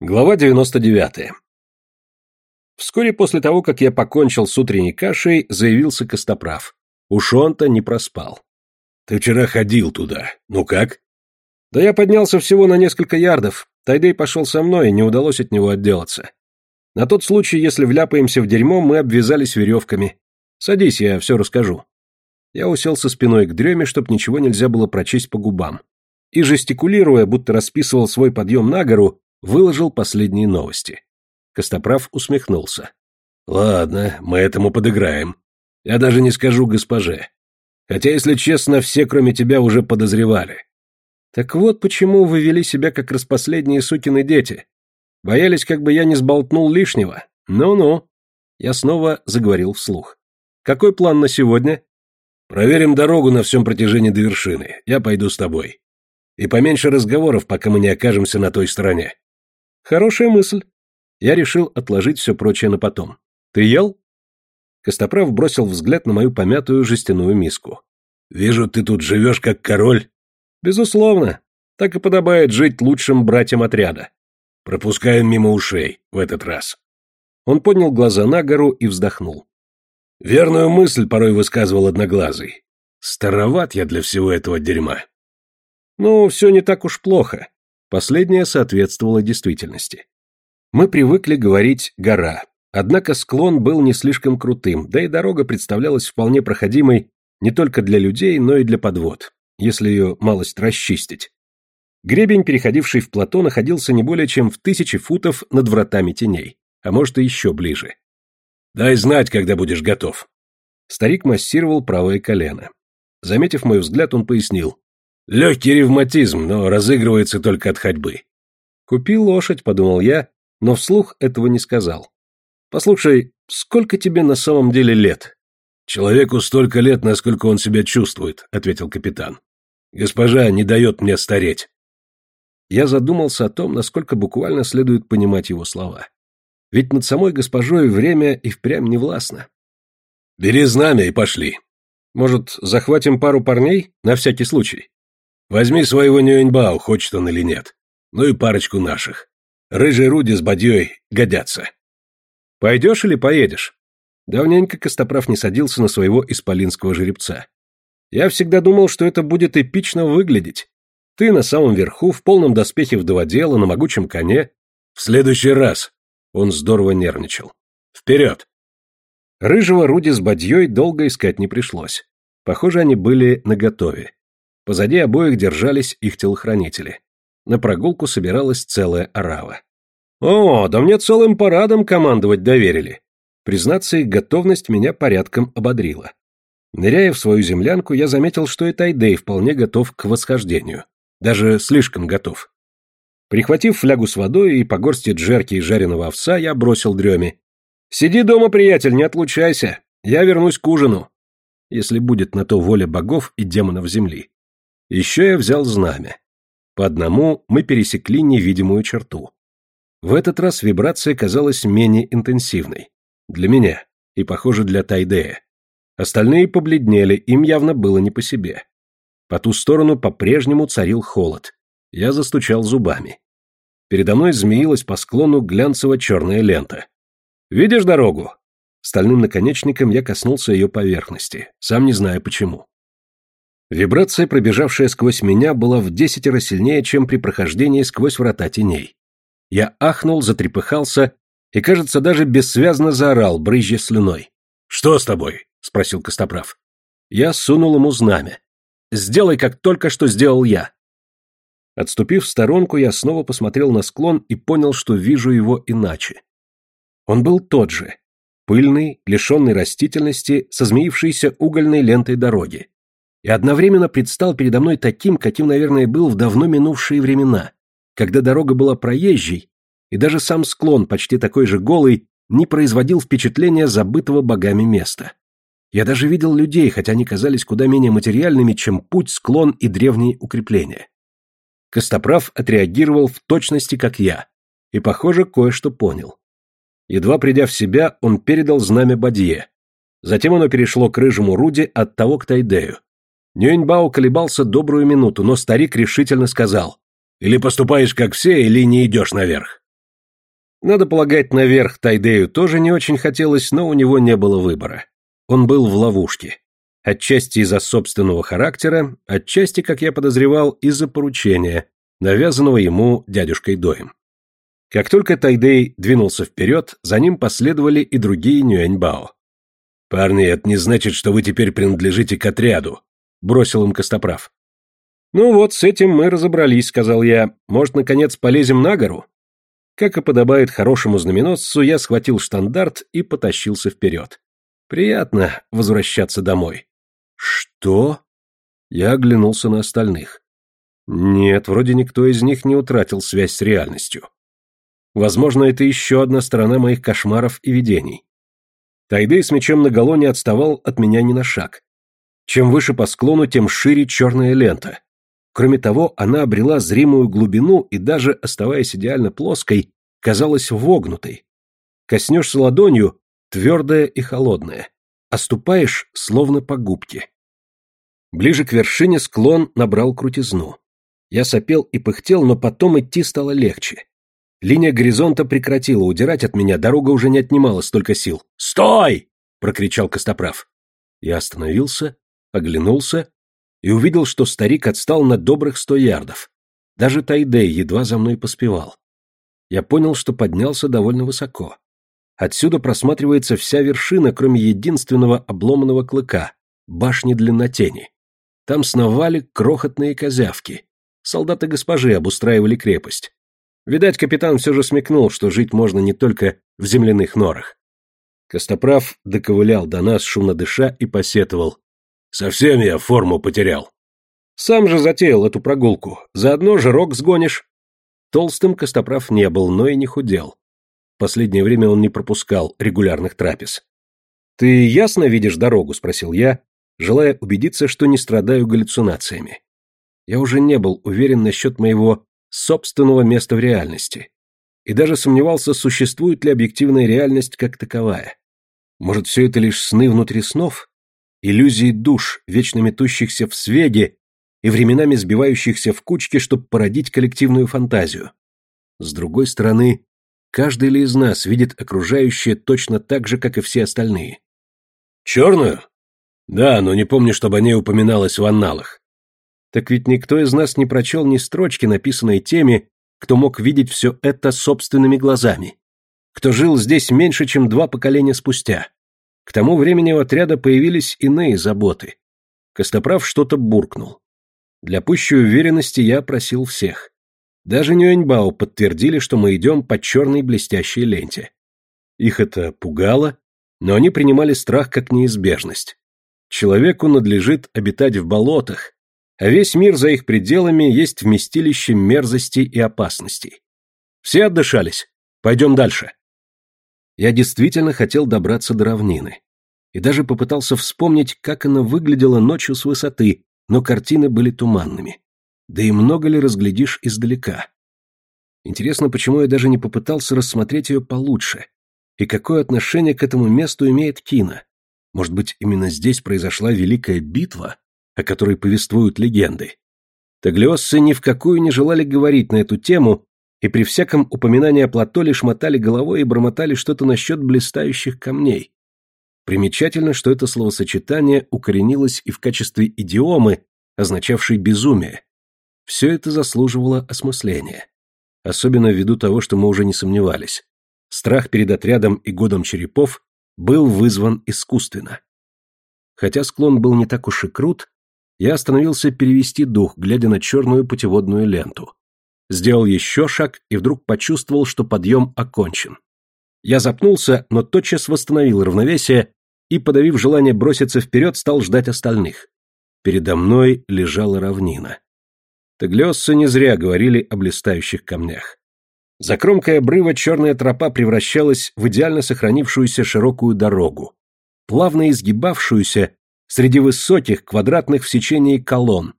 Глава 99. Вскоре после того, как я покончил с утренней кашей, заявился Костоправ. Уж он-то не проспал. «Ты вчера ходил туда. Ну как?» «Да я поднялся всего на несколько ярдов. Тайдей пошел со мной, и не удалось от него отделаться. На тот случай, если вляпаемся в дерьмо, мы обвязались веревками. Садись, я все расскажу». Я уселся спиной к дреме, чтоб ничего нельзя было прочесть по губам. И, жестикулируя, будто расписывал свой подъем на гору, выложил последние новости. Костоправ усмехнулся. «Ладно, мы этому подыграем. Я даже не скажу госпоже. Хотя, если честно, все, кроме тебя, уже подозревали». «Так вот почему вы вели себя как распоследние сукины дети. Боялись, как бы я не сболтнул лишнего? Ну-ну». Я снова заговорил вслух. «Какой план на сегодня?» «Проверим дорогу на всем протяжении до вершины. Я пойду с тобой. И поменьше разговоров, пока мы не окажемся на той стороне. Хорошая мысль. Я решил отложить все прочее на потом. Ты ел? Костоправ бросил взгляд на мою помятую жестяную миску. Вижу, ты тут живешь как король. Безусловно. Так и подобает жить лучшим братьям отряда. Пропускаем мимо ушей в этот раз. Он поднял глаза на гору и вздохнул. Верную мысль порой высказывал одноглазый. Староват я для всего этого дерьма. Ну, все не так уж плохо. Последнее соответствовало действительности. Мы привыкли говорить «гора», однако склон был не слишком крутым, да и дорога представлялась вполне проходимой не только для людей, но и для подвод, если ее малость расчистить. Гребень, переходивший в плато, находился не более чем в тысячи футов над вратами теней, а может и еще ближе. «Дай знать, когда будешь готов». Старик массировал правое колено. Заметив мой взгляд, он пояснил. Легкий ревматизм, но разыгрывается только от ходьбы. Купи лошадь, подумал я, но вслух этого не сказал. Послушай, сколько тебе на самом деле лет? Человеку столько лет, насколько он себя чувствует, ответил капитан. Госпожа не дает мне стареть. Я задумался о том, насколько буквально следует понимать его слова. Ведь над самой госпожой время и впрямь не властно. Бери знамя и пошли. Может, захватим пару парней на всякий случай? Возьми своего Нюэньбао, хочет он или нет. Ну и парочку наших. Рыжий Руди с бадьей годятся. Пойдешь или поедешь? Давненько Костоправ не садился на своего исполинского жеребца. Я всегда думал, что это будет эпично выглядеть. Ты на самом верху, в полном доспехе вдоводела, на могучем коне. В следующий раз. Он здорово нервничал. Вперед! Рыжего Руди с бадьей долго искать не пришлось. Похоже, они были наготове. Позади обоих держались их телохранители. На прогулку собиралась целая орава. «О, да мне целым парадом командовать доверили!» Признаться, их готовность меня порядком ободрила. Ныряя в свою землянку, я заметил, что и Тайдей вполне готов к восхождению. Даже слишком готов. Прихватив флягу с водой и по горсти джерки и жареного овса, я бросил дреме. «Сиди дома, приятель, не отлучайся. Я вернусь к ужину». Если будет на то воля богов и демонов земли. Еще я взял знамя. По одному мы пересекли невидимую черту. В этот раз вибрация казалась менее интенсивной. Для меня. И, похоже, для Тайдея. Остальные побледнели, им явно было не по себе. По ту сторону по-прежнему царил холод. Я застучал зубами. Передо мной змеилась по склону глянцево-черная лента. «Видишь дорогу?» Стальным наконечником я коснулся ее поверхности, сам не зная почему. Вибрация, пробежавшая сквозь меня, была в десятеро сильнее, чем при прохождении сквозь врата теней. Я ахнул, затрепыхался и, кажется, даже бессвязно заорал, брызжа слюной. «Что с тобой?» — спросил Костоправ. Я сунул ему знамя. «Сделай, как только что сделал я». Отступив в сторонку, я снова посмотрел на склон и понял, что вижу его иначе. Он был тот же. Пыльный, лишенный растительности, со змеившейся угольной лентой дороги и одновременно предстал передо мной таким, каким, наверное, был в давно минувшие времена, когда дорога была проезжей, и даже сам склон, почти такой же голый, не производил впечатления забытого богами места. Я даже видел людей, хотя они казались куда менее материальными, чем путь, склон и древние укрепления. Костоправ отреагировал в точности, как я, и, похоже, кое-что понял. Едва придя в себя, он передал знамя Бадье. Затем оно перешло к рыжему Руди от того к Тайдею. Нюэньбао колебался добрую минуту, но старик решительно сказал. «Или поступаешь как все, или не идешь наверх». Надо полагать, наверх Тайдею тоже не очень хотелось, но у него не было выбора. Он был в ловушке. Отчасти из-за собственного характера, отчасти, как я подозревал, из-за поручения, навязанного ему дядюшкой Доем. Как только Тайдей двинулся вперед, за ним последовали и другие Нюэньбао. «Парни, это не значит, что вы теперь принадлежите к отряду», — бросил им Костоправ. «Ну вот, с этим мы разобрались», — сказал я. «Может, наконец, полезем на гору?» Как и подобает хорошему знаменосцу, я схватил штандарт и потащился вперед. Приятно возвращаться домой. Что? Я оглянулся на остальных. Нет, вроде никто из них не утратил связь с реальностью. Возможно, это еще одна сторона моих кошмаров и видений. Тайдей с мечом наголо не отставал от меня ни на шаг. Чем выше по склону, тем шире черная лента. Кроме того, она обрела зримую глубину и даже, оставаясь идеально плоской, казалась вогнутой. Коснешься ладонью — твердая и холодная, а ступаешь словно по губке. Ближе к вершине склон набрал крутизну. Я сопел и пыхтел, но потом идти стало легче. Линия горизонта прекратила удирать от меня, дорога уже не отнимала столько сил. «Стой!» — прокричал Костоправ. Я остановился, оглянулся и увидел, что старик отстал на добрых сто ярдов. Даже Тайдей едва за мной поспевал. Я понял, что поднялся довольно высоко. Отсюда просматривается вся вершина, кроме единственного обломанного клыка — башни длиннотени. Там сновали крохотные козявки. Солдаты госпожи обустраивали крепость. Видать, капитан все же смекнул, что жить можно не только в земляных норах. Костоправ доковылял до нас, шумно дыша, и посетовал. Совсем я форму потерял. Сам же затеял эту прогулку. Заодно жирок сгонишь. Толстым Костоправ не был, но и не худел. Последнее время он не пропускал регулярных трапез. «Ты ясно видишь дорогу?» – спросил я, желая убедиться, что не страдаю галлюцинациями. Я уже не был уверен насчет моего собственного места в реальности. И даже сомневался, существует ли объективная реальность как таковая. Может, все это лишь сны внутри снов? Иллюзии душ, вечно метущихся в сведе и временами сбивающихся в кучки, чтобы породить коллективную фантазию. С другой стороны, каждый ли из нас видит окружающее точно так же, как и все остальные? Черную? Да, но не помню, чтобы о ней упоминалось в анналах. Так ведь никто из нас не прочел ни строчки, написанной теми, кто мог видеть все это собственными глазами, кто жил здесь меньше, чем два поколения спустя. К тому времени у отряда появились иные заботы. Костоправ что-то буркнул. Для пущей уверенности я просил всех. Даже Нюэньбао подтвердили, что мы идем по черной блестящей ленте. Их это пугало, но они принимали страх как неизбежность. Человеку надлежит обитать в болотах, а весь мир за их пределами есть вместилище мерзости и опасностей. Все отдышались. Пойдем дальше. Я действительно хотел добраться до равнины. И даже попытался вспомнить, как она выглядела ночью с высоты, но картины были туманными. Да и много ли разглядишь издалека? Интересно, почему я даже не попытался рассмотреть ее получше? И какое отношение к этому месту имеет Кина? Может быть, именно здесь произошла великая битва, о которой повествуют легенды? Таглиоссы ни в какую не желали говорить на эту тему, и при всяком упоминании о плато лишь мотали головой и бормотали что-то насчет блистающих камней. Примечательно, что это словосочетание укоренилось и в качестве идиомы, означавшей безумие. Все это заслуживало осмысления. Особенно ввиду того, что мы уже не сомневались. Страх перед отрядом и годом черепов был вызван искусственно. Хотя склон был не так уж и крут, я остановился перевести дух, глядя на черную путеводную ленту. Сделал еще шаг и вдруг почувствовал, что подъем окончен. Я запнулся, но тотчас восстановил равновесие и, подавив желание броситься вперед, стал ждать остальных. Передо мной лежала равнина. Таглиоссы не зря говорили о блистающих камнях. За кромкой обрыва черная тропа превращалась в идеально сохранившуюся широкую дорогу, плавно изгибавшуюся среди высоких квадратных в сечении колонн,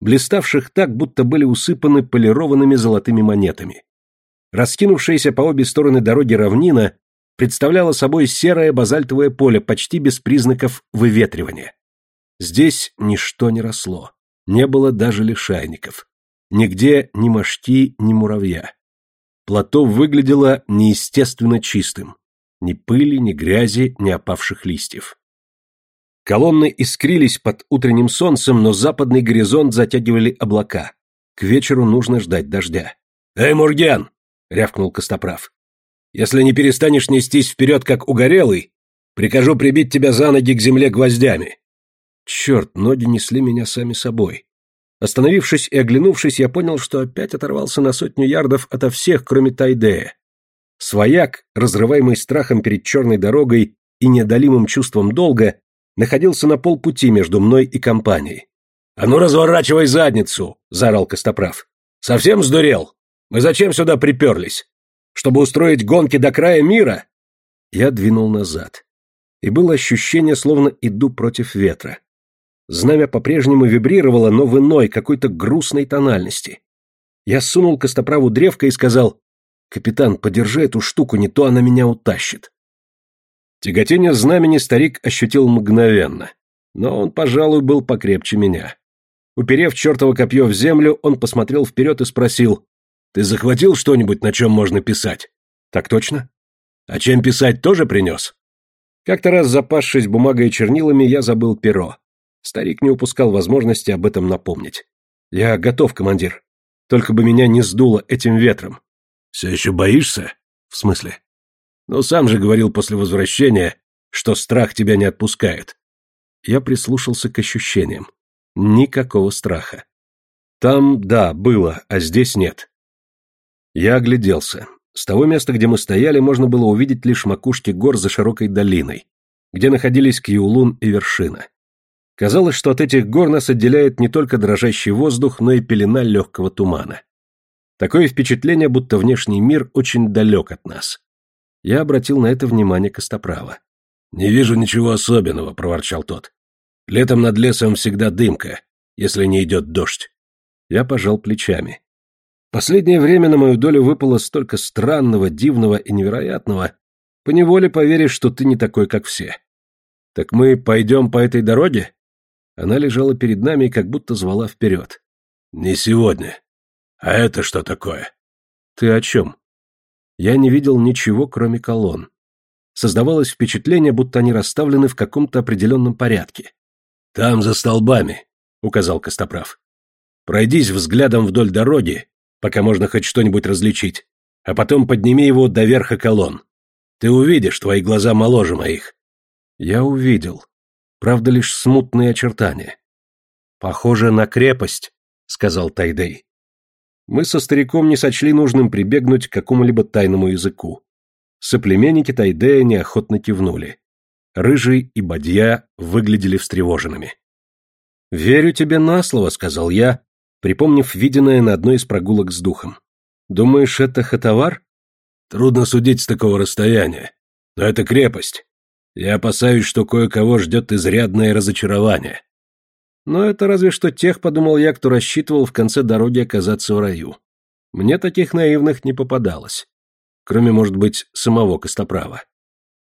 блиставших так, будто были усыпаны полированными золотыми монетами. Раскинувшаяся по обе стороны дороги равнина представляла собой серое базальтовое поле почти без признаков выветривания. Здесь ничто не росло, не было даже лишайников. Нигде ни мошки, ни муравья. Плато выглядело неестественно чистым. Ни пыли, ни грязи, ни опавших листьев. Колонны искрились под утренним солнцем, но западный горизонт затягивали облака. К вечеру нужно ждать дождя. «Эй, Мурген!» — рявкнул Костоправ. «Если не перестанешь нестись вперед, как угорелый, прикажу прибить тебя за ноги к земле гвоздями». Черт, ноги несли меня сами собой. Остановившись и оглянувшись, я понял, что опять оторвался на сотню ярдов ото всех, кроме Тайдея. Свояк, разрываемый страхом перед черной дорогой и неодолимым чувством долга, находился на полпути между мной и компанией. «А ну разворачивай задницу!» — заорал Костоправ. «Совсем сдурел? Мы зачем сюда приперлись? Чтобы устроить гонки до края мира?» Я двинул назад. И было ощущение, словно иду против ветра. Знамя по-прежнему вибрировало, но в иной, какой-то грустной тональности. Я сунул Костоправу древко и сказал, «Капитан, подержи эту штуку, не то она меня утащит». Тяготение знамени старик ощутил мгновенно, но он, пожалуй, был покрепче меня. Уперев чертово копье в землю, он посмотрел вперед и спросил, «Ты захватил что-нибудь, на чем можно писать?» «Так точно». «А чем писать, тоже принес?» Как-то раз, запасшись бумагой и чернилами, я забыл перо. Старик не упускал возможности об этом напомнить. «Я готов, командир. Только бы меня не сдуло этим ветром». «Все еще боишься?» «В смысле?» «Ну, сам же говорил после возвращения, что страх тебя не отпускает». Я прислушался к ощущениям. Никакого страха. Там, да, было, а здесь нет. Я огляделся. С того места, где мы стояли, можно было увидеть лишь макушки гор за широкой долиной, где находились Киулун и вершина. Казалось, что от этих гор нас отделяет не только дрожащий воздух, но и пелена легкого тумана. Такое впечатление, будто внешний мир очень далек от нас. Я обратил на это внимание Костоправа. «Не вижу ничего особенного», — проворчал тот. «Летом над лесом всегда дымка, если не идет дождь». Я пожал плечами. Последнее время на мою долю выпало столько странного, дивного и невероятного. Поневоле поверишь, что ты не такой, как все. Так мы пойдем по этой дороге? Она лежала перед нами и как будто звала вперед. «Не сегодня. А это что такое?» «Ты о чем?» Я не видел ничего, кроме колонн. Создавалось впечатление, будто они расставлены в каком-то определенном порядке. «Там, за столбами», — указал Костоправ. «Пройдись взглядом вдоль дороги, пока можно хоть что-нибудь различить, а потом подними его до верха колонн. Ты увидишь, твои глаза моложе моих». Я увидел правда лишь смутные очертания. «Похоже на крепость», — сказал Тайдей. Мы со стариком не сочли нужным прибегнуть к какому-либо тайному языку. Соплеменники Тайдея неохотно кивнули. Рыжий и Бадья выглядели встревоженными. «Верю тебе на слово», — сказал я, припомнив виденное на одной из прогулок с духом. «Думаешь, это хатовар?» «Трудно судить с такого расстояния. Но это крепость. Я опасаюсь, что кое-кого ждет изрядное разочарование. Но это разве что тех, подумал я, кто рассчитывал в конце дороги оказаться в раю. Мне таких наивных не попадалось. Кроме, может быть, самого Костоправа.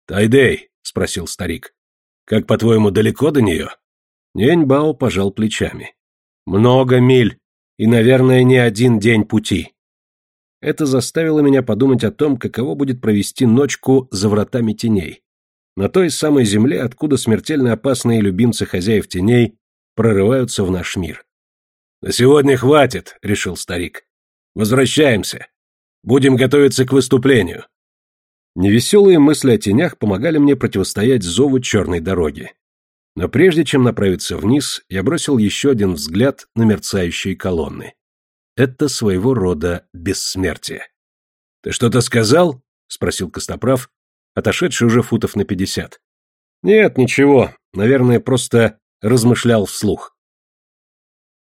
«Тайдей», — спросил старик, — «как, по-твоему, далеко до нее?» Неньбао пожал плечами. «Много миль, и, наверное, не один день пути». Это заставило меня подумать о том, каково будет провести ночку за вратами теней на той самой земле, откуда смертельно опасные любимцы хозяев теней прорываются в наш мир. «На сегодня хватит», — решил старик. «Возвращаемся. Будем готовиться к выступлению». Невеселые мысли о тенях помогали мне противостоять зову черной дороги. Но прежде чем направиться вниз, я бросил еще один взгляд на мерцающие колонны. Это своего рода бессмертие. «Ты что-то сказал?» — спросил Костоправ, отошедший уже футов на пятьдесят. Нет, ничего, наверное, просто размышлял вслух.